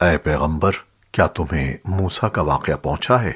اے پیغمبر کیا تمہیں موسیٰ کا واقعہ پہنچا ہے؟